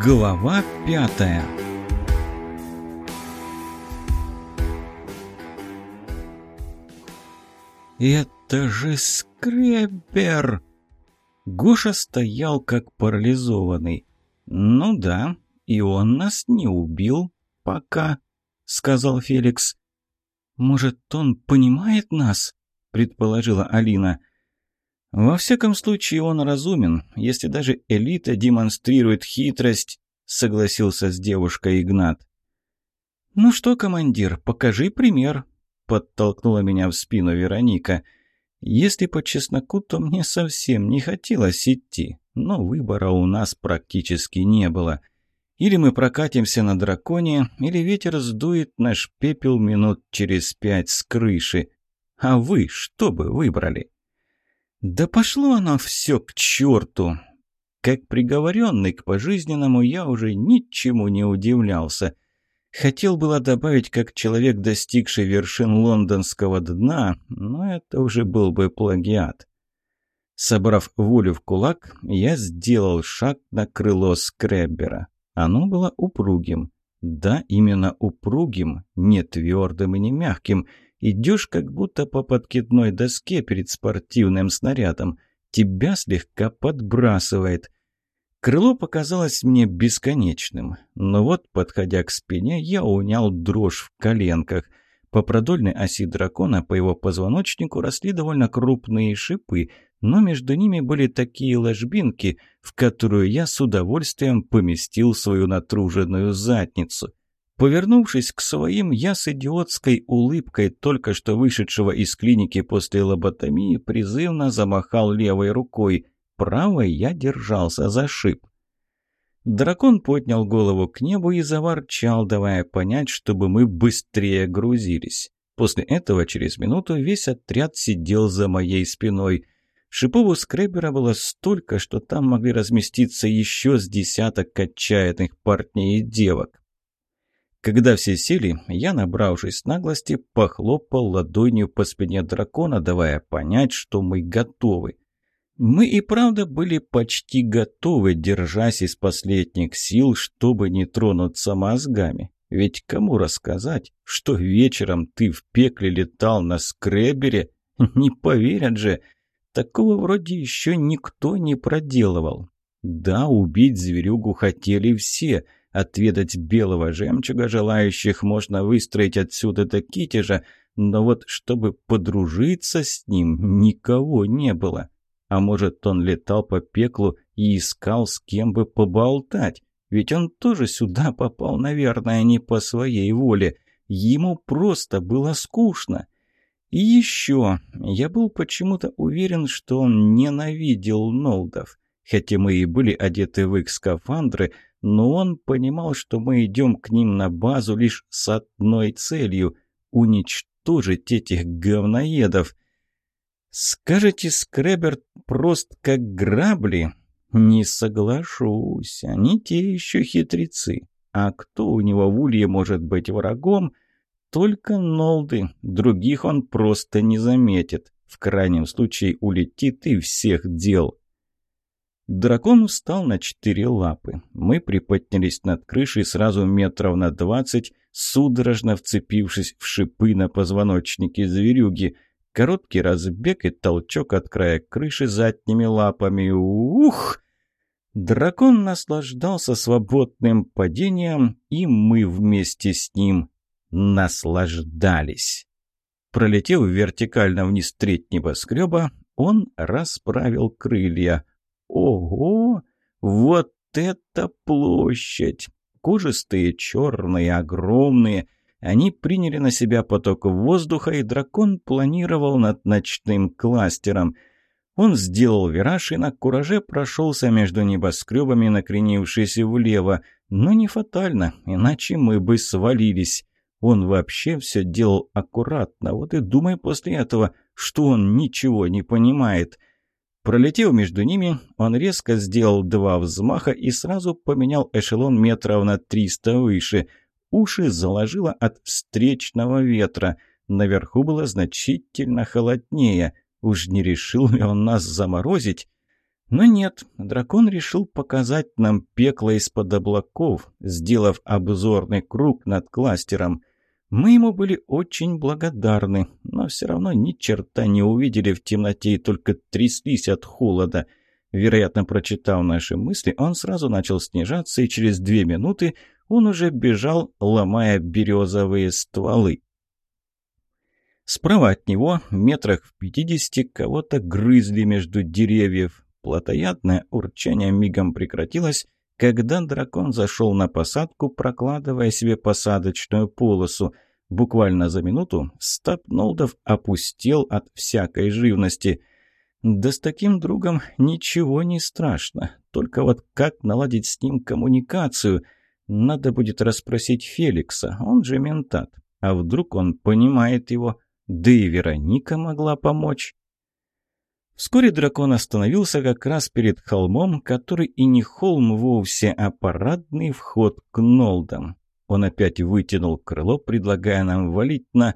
Глава пятая «Это же скребер!» Гоша стоял как парализованный. «Ну да, и он нас не убил пока», — сказал Феликс. «Может, он понимает нас?» — предположила Алина. «Во всяком случае, он разумен, если даже элита демонстрирует хитрость», — согласился с девушкой Игнат. «Ну что, командир, покажи пример», — подтолкнула меня в спину Вероника. «Если по чесноку, то мне совсем не хотелось идти, но выбора у нас практически не было». Или мы прокатимся на драконе, или ветер сдует наш пепел минут через пять с крыши. А вы что бы выбрали? Да пошло оно все к черту. Как приговоренный к пожизненному, я уже ничему не удивлялся. Хотел было добавить, как человек, достигший вершин лондонского дна, но это уже был бы плагиат. Собрав волю в кулак, я сделал шаг на крыло скреббера. Оно было упругим. Да, именно упругим, не твердым и не мягким. Идешь как будто по подкидной доске перед спортивным снарядом. Тебя слегка подбрасывает. Крыло показалось мне бесконечным. Но вот, подходя к спине, я унял дрожь в коленках – по продольной оси дракона по его позвоночнику росли довольно крупные шипы, но между ними были такие ложбинки, в которую я с удовольствием поместил свою натруженную задницу. Повернувшись к своим, я с идиотской улыбкой только что вышедшего из клиники после лоботомии призывно замахал левой рукой. Правой я держался за шип. Дракон поднял голову к небу и заворчал, давая понять, чтобы мы быстрее грузились. После этого через минуту весь отряд сидел за моей спиной. Шипов у скребера было столько, что там могли разместиться еще с десяток отчаянных парней и девок. Когда все сели, я, набравшись наглости, похлопал ладонью по спине дракона, давая понять, что мы готовы. Мы и правда были почти готовы, держась из последних сил, чтобы не тронуться мозгами. Ведь кому рассказать, что вечером ты в пекле летал на скребере? Не поверят же. Такого вроде еще никто не проделывал. Да, убить зверюгу хотели все. Отведать белого жемчуга желающих можно выстроить отсюда до Китежа, но вот чтобы подружиться с ним никого не было. А может, он летал по пеклу и искал с кем бы поболтать? Ведь он тоже сюда попал, наверное, не по своей воле. Ему просто было скучно. И еще, я был почему-то уверен, что он ненавидел Нолдов. Хотя мы и были одеты в их скафандры, но он понимал, что мы идем к ним на базу лишь с одной целью – уничтожить этих говноедов. Скажете, Скребер прост как грабли? Не соглашусь, они те еще хитрецы. А кто у него в улье может быть врагом? Только Нолды, других он просто не заметит. В крайнем случае улетит и всех дел. Дракон встал на четыре лапы. Мы приподнялись над крышей сразу метров на двадцать, судорожно вцепившись в шипы на позвоночнике зверюги – Короткий разбег и толчок от края крыши задними лапами. Ух! Дракон наслаждался свободным падением, и мы вместе с ним наслаждались. Пролетев вертикально вниз треть небоскреба, он расправил крылья. Ого! Вот это площадь! Кожистые, черные, огромные — они приняли на себя поток воздуха, и дракон планировал над ночным кластером. Он сделал вираж и на кураже прошелся между небоскребами, накренившись влево. Но не фатально, иначе мы бы свалились. Он вообще все делал аккуратно, вот и думай после этого, что он ничего не понимает. Пролетев между ними, он резко сделал два взмаха и сразу поменял эшелон метров на триста выше – Уши заложило от встречного ветра. Наверху было значительно холоднее. Уж не решил ли он нас заморозить? Но нет, дракон решил показать нам пекло из-под облаков, сделав обзорный круг над кластером. Мы ему были очень благодарны, но все равно ни черта не увидели в темноте и только тряслись от холода. Вероятно, прочитав наши мысли, он сразу начал снижаться, и через две минуты он уже бежал, ломая березовые стволы. Справа от него, метрах в пятидесяти, кого-то грызли между деревьев. Плотоядное урчание мигом прекратилось, когда дракон зашел на посадку, прокладывая себе посадочную полосу. Буквально за минуту стаб Нолдов опустел от всякой живности. Да с таким другом ничего не страшно. Только вот как наладить с ним коммуникацию? Надо будет расспросить Феликса, он же ментат. А вдруг он понимает его? Да и Вероника могла помочь. Вскоре дракон остановился как раз перед холмом, который и не холм вовсе, а парадный вход к Нолдам. Он опять вытянул крыло, предлагая нам валить на...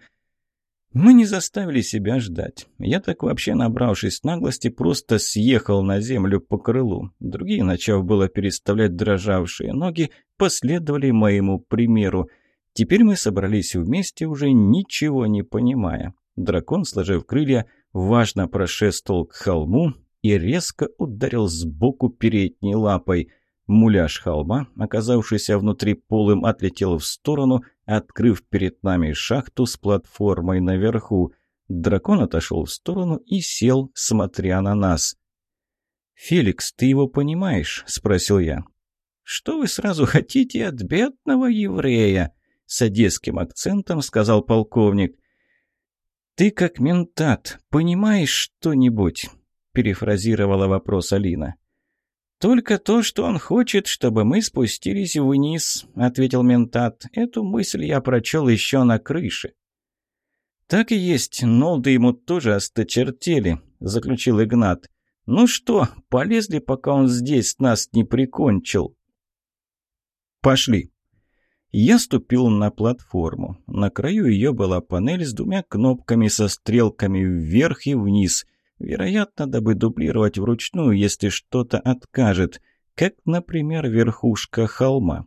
Мы не заставили себя ждать. Я так вообще, набравшись наглости, просто съехал на землю по крылу. Другие, начав было переставлять дрожавшие ноги, последовали моему примеру. Теперь мы собрались вместе, уже ничего не понимая. Дракон, сложив крылья, важно прошествовал к холму и резко ударил сбоку передней лапой. Муляж холма, оказавшийся внутри полым, отлетел в сторону, открыв перед нами шахту с платформой наверху. Дракон отошел в сторону и сел, смотря на нас. «Феликс, ты его понимаешь?» – спросил я. «Что вы сразу хотите от бедного еврея?» с одесским акцентом сказал полковник. «Ты как ментат, понимаешь что-нибудь?» перефразировала вопрос Алина. «Только то, что он хочет, чтобы мы спустились вниз», — ответил ментат. «Эту мысль я прочел еще на крыше». «Так и есть, Нолды ему тоже осточертели», — заключил Игнат. «Ну что, полезли, пока он здесь нас не прикончил?» «Пошли», я ступил на платформу. На краю ее была панель с двумя кнопками со стрелками вверх и вниз. Вероятно, дабы дублировать вручную, если что-то откажет, как, например, верхушка холма.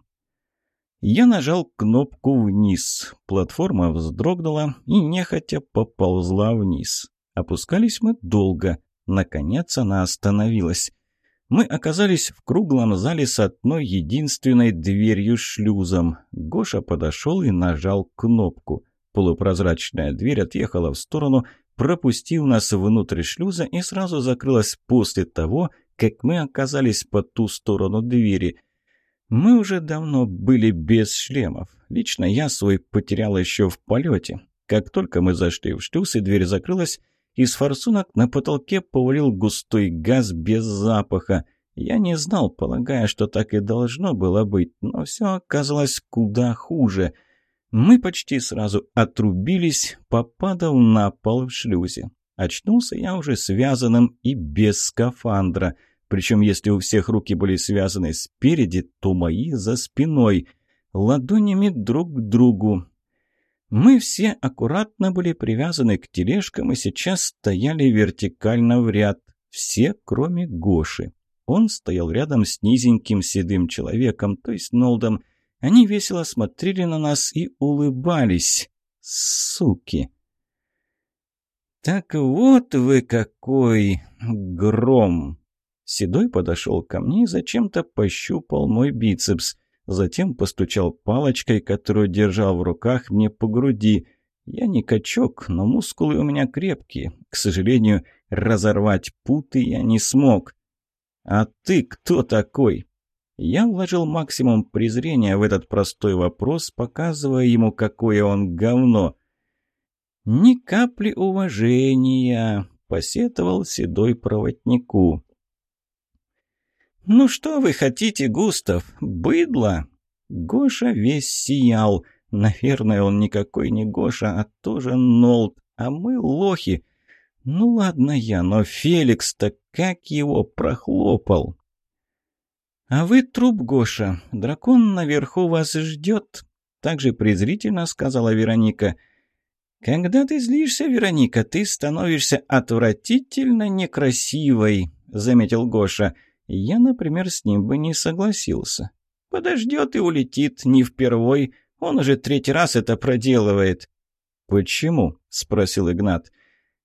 Я нажал кнопку «Вниз». Платформа вздрогнула и нехотя поползла вниз. Опускались мы долго. Наконец она остановилась. Мы оказались в круглом зале с одной единственной дверью-шлюзом. Гоша подошел и нажал кнопку. Полупрозрачная дверь отъехала в сторону, пропустив нас внутрь шлюза и сразу закрылась после того, как мы оказались по ту сторону двери. Мы уже давно были без шлемов. Лично я свой потерял еще в полете. Как только мы зашли в шлюз и дверь закрылась, из форсунок на потолке повалил густой газ без запаха. Я не знал, полагая, что так и должно было быть, но все оказалось куда хуже. Мы почти сразу отрубились, попадав на пол в шлюзе. Очнулся я уже связанным и без скафандра. Причем, если у всех руки были связаны спереди, то мои за спиной. Ладонями друг к другу. Мы все аккуратно были привязаны к тележкам и сейчас стояли вертикально в ряд. Все, кроме Гоши. Он стоял рядом с низеньким седым человеком, то есть Нолдом. Они весело смотрели на нас и улыбались. Суки! «Так вот вы какой гром!» Седой подошел ко мне и зачем-то пощупал мой бицепс. Затем постучал палочкой, которую держал в руках, мне по груди. Я не качок, но мускулы у меня крепкие. К сожалению, разорвать путы я не смог. «А ты кто такой?» Я вложил максимум презрения в этот простой вопрос, показывая ему, какое он говно. «Ни капли уважения», — посетовал седой проводнику. «Ну что вы хотите, Густав? Быдло?» Гоша весь сиял. Наверное, он никакой не Гоша, а тоже Нолд. А мы лохи. Ну ладно я, но Феликс-то как его прохлопал. «А вы труп, Гоша. Дракон наверху вас ждет», — также презрительно сказала Вероника. «Когда ты злишься, Вероника, ты становишься отвратительно некрасивой. заметил Гоша. «Я, например, с ним бы не согласился». «Подождет и улетит, не впервой. Он уже третий раз это проделывает». «Почему?» — спросил Игнат.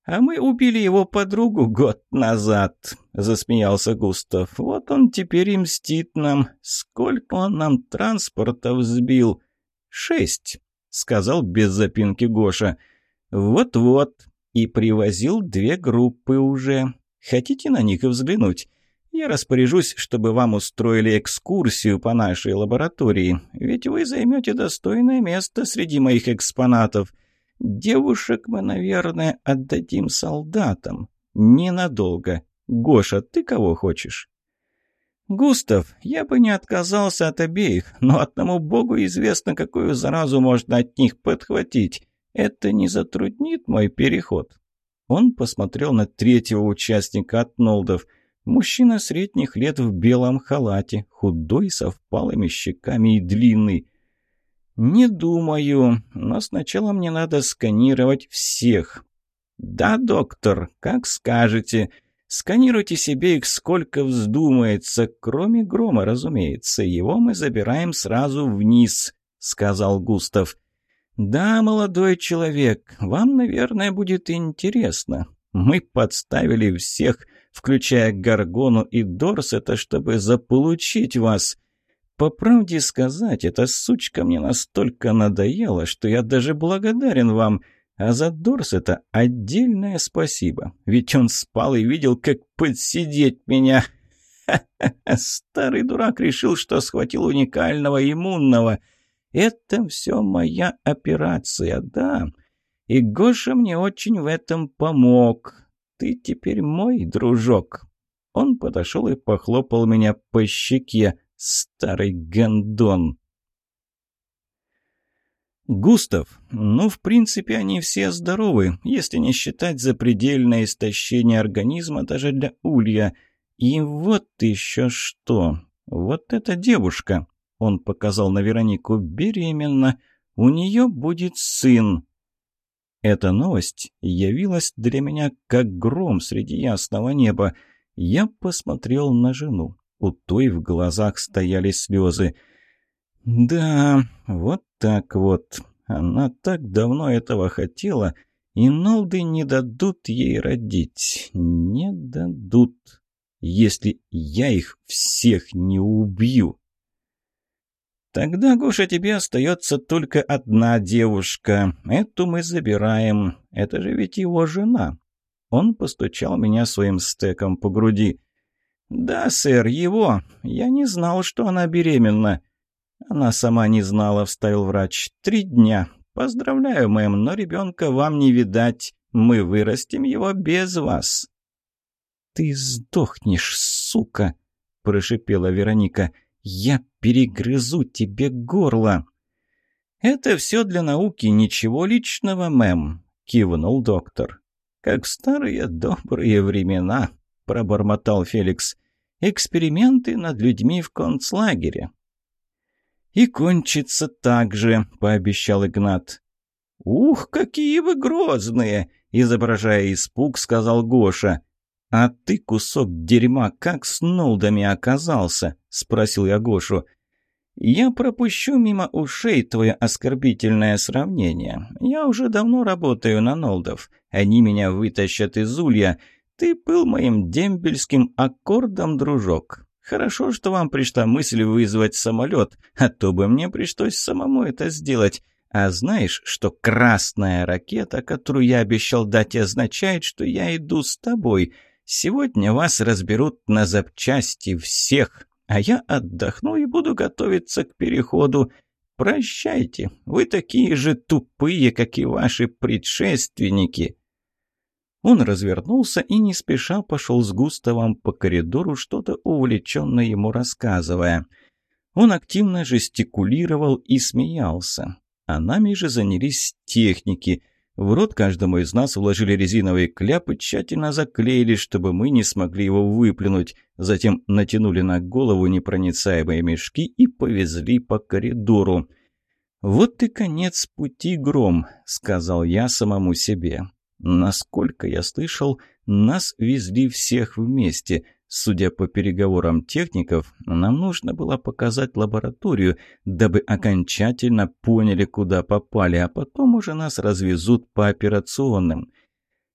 «А мы убили его подругу год назад», — засмеялся Густав. «Вот он теперь и мстит нам. Сколько он нам транспорта взбил?» «Шесть», — сказал без запинки Гоша. «Вот-вот. И привозил две группы уже. Хотите на них и взглянуть? Я распоряжусь, чтобы вам устроили экскурсию по нашей лаборатории, ведь вы займете достойное место среди моих экспонатов». Девушек мы, наверное, отдадим солдатам. Ненадолго. Гоша, ты кого хочешь?» «Густав, я бы не отказался от обеих, но одному богу известно, какую заразу можно от них подхватить. Это не затруднит мой переход». Он посмотрел на третьего участника от Нолдов. Мужчина средних лет в белом халате, худой, со впалыми щеками и длинный. «Не думаю, но сначала мне надо сканировать всех». «Да, доктор, как скажете. Сканируйте себе их сколько вздумается, кроме грома, разумеется. Его мы забираем сразу вниз», — сказал Густав. «Да, молодой человек, вам, наверное, будет интересно. Мы подставили всех, включая Гаргону и Дорсета, чтобы заполучить вас». По правде сказать, эта сучка мне настолько надоела, что я даже благодарен вам. А за Дорс это отдельное спасибо. Ведь он спал и видел, как подсидеть меня. Старый дурак решил, что схватил уникального иммунного. Это все моя операция, да. И Гоша мне очень в этом помог. Ты теперь мой дружок. Он подошел и похлопал меня по щеке. Старый гондон. Густав, ну, в принципе, они все здоровы, если не считать запредельное истощение организма даже для улья. И вот еще что. Вот эта девушка, он показал на Веронику, беременна. У нее будет сын. Эта новость явилась для меня как гром среди ясного неба. Я посмотрел на жену. У той в глазах стояли слезы. «Да, вот так вот. Она так давно этого хотела, и Нолды не дадут ей родить. Не дадут, если я их всех не убью». «Тогда, Гоша, тебе остается только одна девушка. Эту мы забираем. Это же ведь его жена». Он постучал меня своим стеком по груди. «Да, сэр, его. Я не знал, что она беременна». «Она сама не знала», — вставил врач. «Три дня. Поздравляю, мэм, но ребенка вам не видать. Мы вырастим его без вас». «Ты сдохнешь, сука!» — прошипела Вероника. «Я перегрызу тебе горло!» «Это все для науки, ничего личного, мэм», — кивнул доктор. «Как в старые добрые времена», — пробормотал Феликс. «Эксперименты над людьми в концлагере». «И кончится так же», — пообещал Игнат. «Ух, какие вы грозные!» — изображая испуг, сказал Гоша. «А ты, кусок дерьма, как с Нолдами оказался?» — спросил я Гошу. «Я пропущу мимо ушей твое оскорбительное сравнение. Я уже давно работаю на Нолдов. Они меня вытащат из улья. Ты был моим дембельским аккордом, дружок. Хорошо, что вам пришла мысль вызвать самолет, а то бы мне пришлось самому это сделать. А знаешь, что красная ракета, которую я обещал дать, означает, что я иду с тобой. Сегодня вас разберут на запчасти всех, а я отдохну и буду готовиться к переходу. Прощайте, вы такие же тупые, как и ваши предшественники». Он развернулся и не спеша пошел с Густавом по коридору, что-то увлеченно ему рассказывая. Он активно жестикулировал и смеялся. А нами же занялись техники. В рот каждому из нас вложили резиновые кляпы, тщательно заклеили, чтобы мы не смогли его выплюнуть. Затем натянули на голову непроницаемые мешки и повезли по коридору. «Вот и конец пути, Гром», — сказал я самому себе. Насколько я слышал, нас везли всех вместе. Судя по переговорам техников, нам нужно было показать лабораторию, дабы окончательно поняли, куда попали, а потом уже нас развезут по операционным.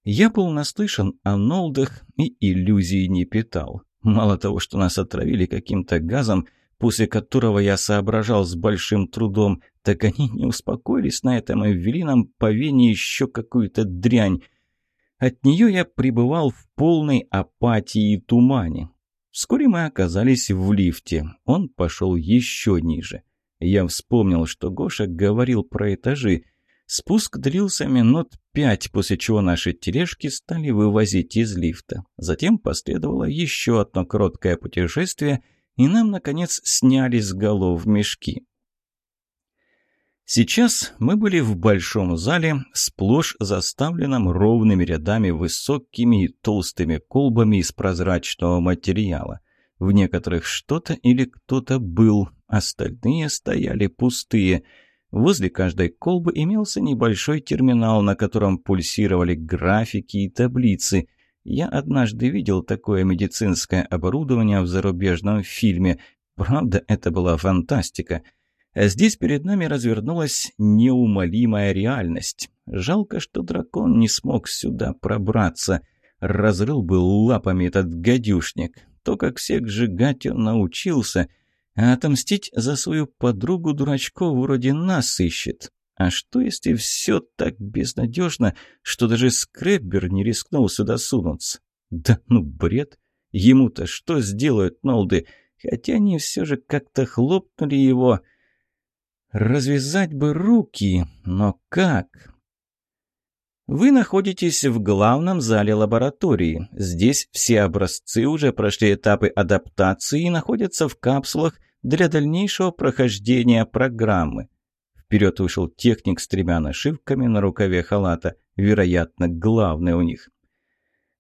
Я был наслышан о Нолдах и иллюзий не питал. Мало того, что нас отравили каким-то газом, после которого я соображал с большим трудом, так они не успокоились на этом и ввели нам по вене еще какую-то дрянь. От нее я пребывал в полной апатии и тумане. Вскоре мы оказались в лифте. Он пошел еще ниже. Я вспомнил, что Гоша говорил про этажи. Спуск длился минут пять, после чего наши тележки стали вывозить из лифта. Затем последовало еще одно короткое путешествие, и нам, наконец, сняли с голов мешки. Сейчас мы были в большом зале, сплошь заставленном ровными рядами высокими и толстыми колбами из прозрачного материала. В некоторых что-то или кто-то был, остальные стояли пустые – Возле каждой колбы имелся небольшой терминал, на котором пульсировали графики и таблицы. Я однажды видел такое медицинское оборудование в зарубежном фильме. Правда, это была фантастика. Здесь перед нами развернулась неумолимая реальность. Жалко, что дракон не смог сюда пробраться. Разрыл бы лапами этот гадюшник. То, как всех сжигать он научился — а отомстить за свою подругу дурачков вроде нас ищет. А что, если все так безнадежно, что даже Скреббер не рискнул сюда сунуться? Да ну бред! Ему-то что сделают Нолды? Хотя они все же как-то хлопнули его. Развязать бы руки, но как? Вы находитесь в главном зале лаборатории. Здесь все образцы уже прошли этапы адаптации и находятся в капсулах для дальнейшего прохождения программы. Вперед вышел техник с тремя нашивками на рукаве халата, вероятно, главный у них.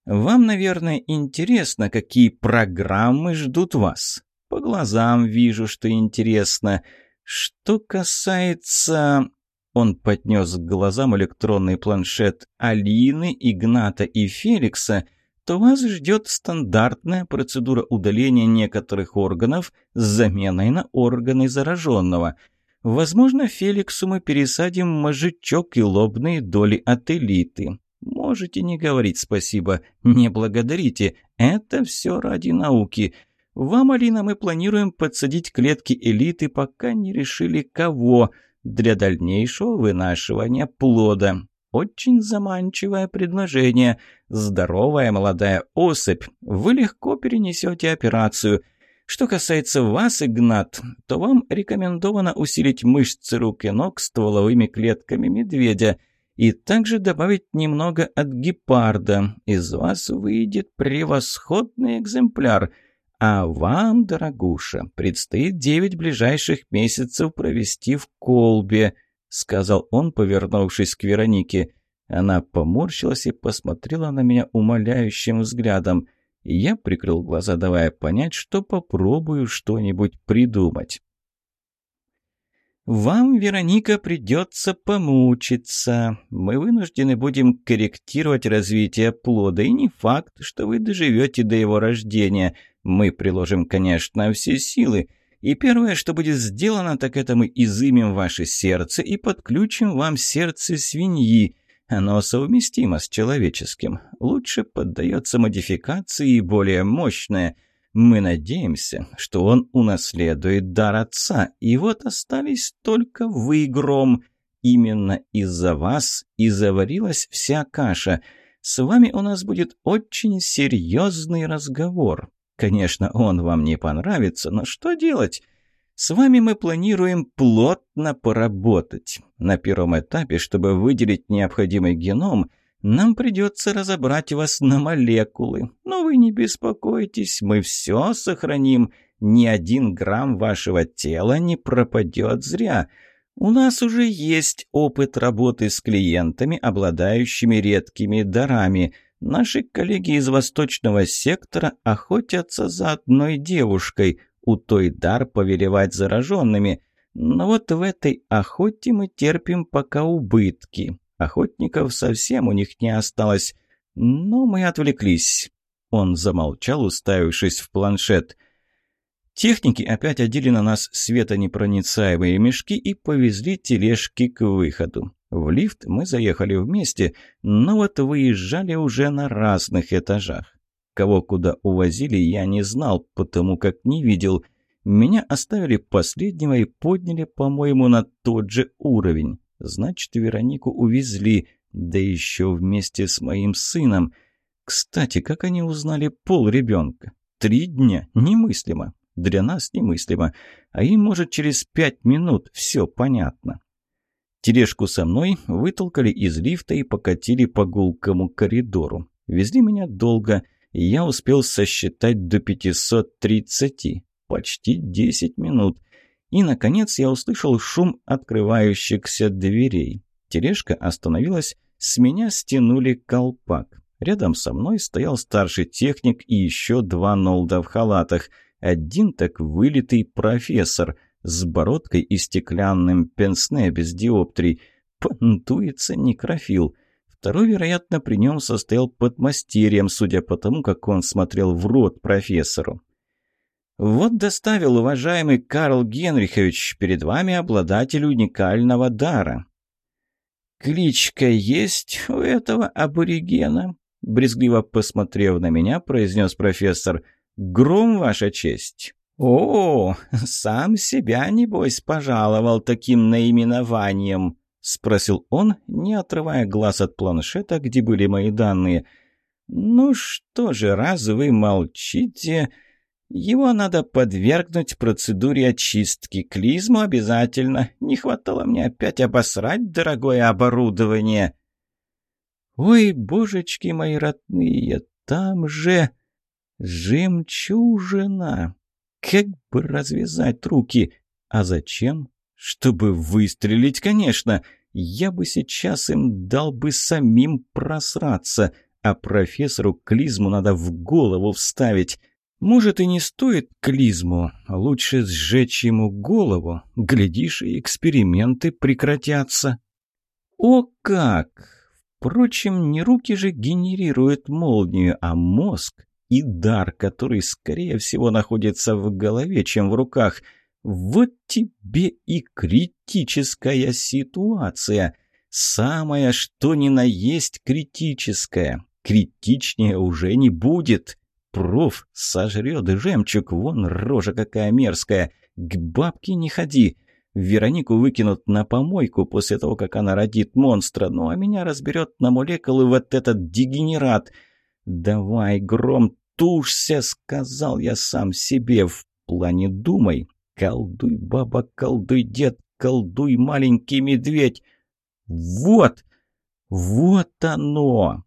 «Вам, наверное, интересно, какие программы ждут вас. По глазам вижу, что интересно. Что касается...» Он поднес к глазам электронный планшет Алины, Игната и Феликса – то вас ждет стандартная процедура удаления некоторых органов с заменой на органы зараженного. Возможно, Феликсу мы пересадим мозжечок и лобные доли от элиты. Можете не говорить спасибо, не благодарите. Это все ради науки. Вам, Алина, мы планируем подсадить клетки элиты, пока не решили кого, для дальнейшего вынашивания плода. Очень заманчивое предложение. Здоровая молодая особь. Вы легко перенесете операцию. Что касается вас, Игнат, то вам рекомендовано усилить мышцы рук и ног стволовыми клетками медведя и также добавить немного от гепарда. Из вас выйдет превосходный экземпляр. А вам, дорогуша, предстоит девять ближайших месяцев провести в колбе –— сказал он, повернувшись к Веронике. Она поморщилась и посмотрела на меня умоляющим взглядом. Я прикрыл глаза, давая понять, что попробую что-нибудь придумать. «Вам, Вероника, придется помучиться. Мы вынуждены будем корректировать развитие плода, и не факт, что вы доживете до его рождения. Мы приложим, конечно, все силы». И первое, что будет сделано, так это мы изымем ваше сердце и подключим вам сердце свиньи. Оно совместимо с человеческим. Лучше поддается модификации и более мощное. Мы надеемся, что он унаследует дар отца. И вот остались только вы, Гром. Именно из-за вас и заварилась вся каша. С вами у нас будет очень серьезный разговор. Конечно, он вам не понравится, но что делать? С вами мы планируем плотно поработать. На первом этапе, чтобы выделить необходимый геном, нам придется разобрать вас на молекулы. Но вы не беспокойтесь, мы все сохраним. Ни один грамм вашего тела не пропадет зря. У нас уже есть опыт работы с клиентами, обладающими редкими дарами – Наши коллеги из восточного сектора охотятся за одной девушкой, у той дар повелевать зараженными. Но вот в этой охоте мы терпим пока убытки. Охотников совсем у них не осталось. Но мы отвлеклись. Он замолчал, уставившись в планшет. Техники опять одели на нас светонепроницаемые мешки и повезли тележки к выходу. В лифт мы заехали вместе, но вот выезжали уже на разных этажах. Кого куда увозили, я не знал, потому как не видел. Меня оставили последнего и подняли, по-моему, на тот же уровень. Значит, Веронику увезли, да еще вместе с моим сыном. Кстати, как они узнали пол ребенка? Три дня? Немыслимо. Для нас немыслимо. А им, может, через пять минут все понятно. Тележку со мной вытолкали из лифта и покатили по гулкому коридору. Везли меня долго, и я успел сосчитать до 530. Почти 10 минут. И, наконец, я услышал шум открывающихся дверей. Тележка остановилась, с меня стянули колпак. Рядом со мной стоял старший техник и еще два нолда в халатах. Один так вылитый профессор — с бородкой и стеклянным пенсне без диоптрий. Понтуется некрофил. Второй, вероятно, при нем состоял под мастерием, судя по тому, как он смотрел в рот профессору. «Вот доставил, уважаемый Карл Генрихович, перед вами обладатель уникального дара». «Кличка есть у этого аборигена?» Брезгливо посмотрев на меня, произнес профессор. «Гром, ваша честь». «О, сам себя, небось, пожаловал таким наименованием?» — спросил он, не отрывая глаз от планшета, где были мои данные. «Ну что же, раз вы молчите...» Его надо подвергнуть процедуре очистки. Клизму обязательно. Не хватало мне опять обосрать дорогое оборудование. Ой, божечки мои родные, там же жемчужина. Как бы развязать руки? А зачем? Чтобы выстрелить, конечно. Я бы сейчас им дал бы самим просраться, а профессору клизму надо в голову вставить. Может, и не стоит клизму, лучше сжечь ему голову. Глядишь, и эксперименты прекратятся. О как! Впрочем, не руки же генерируют молнию, а мозг и дар, который, скорее всего, находится в голове, чем в руках. Вот тебе и критическая ситуация. Самое что ни на есть критическая. Критичнее уже не будет. Проф сожрет жемчуг, вон рожа какая мерзкая. К бабке не ходи. Веронику выкинут на помойку после того, как она родит монстра, ну а меня разберет на молекулы вот этот дегенерат. Давай, Гром, тушься, сказал я сам себе, в плане думай. Колдуй, баба, колдуй, дед, колдуй, маленький медведь. Вот, вот оно!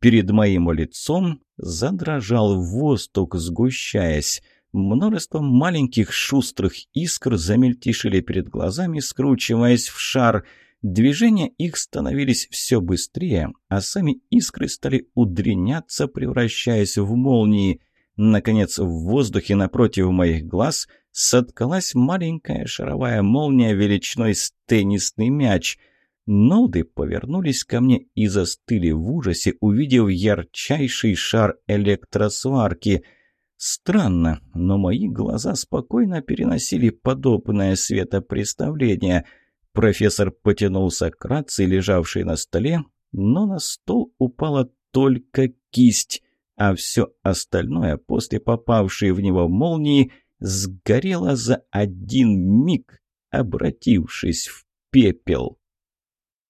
Перед моим лицом задрожал воздух, сгущаясь. Множество маленьких шустрых искр замельтешили перед глазами, скручиваясь в шар — Движения их становились все быстрее, а сами искры стали удряняться, превращаясь в молнии. Наконец, в воздухе напротив моих глаз соткалась маленькая шаровая молния величиной с теннисный мяч. Ноды повернулись ко мне и застыли в ужасе, увидев ярчайший шар электросварки. Странно, но мои глаза спокойно переносили подобное светопреставление — Профессор потянулся к рации, лежавшей на столе, но на стол упала только кисть, а все остальное, после попавшей в него молнии, сгорело за один миг, обратившись в пепел.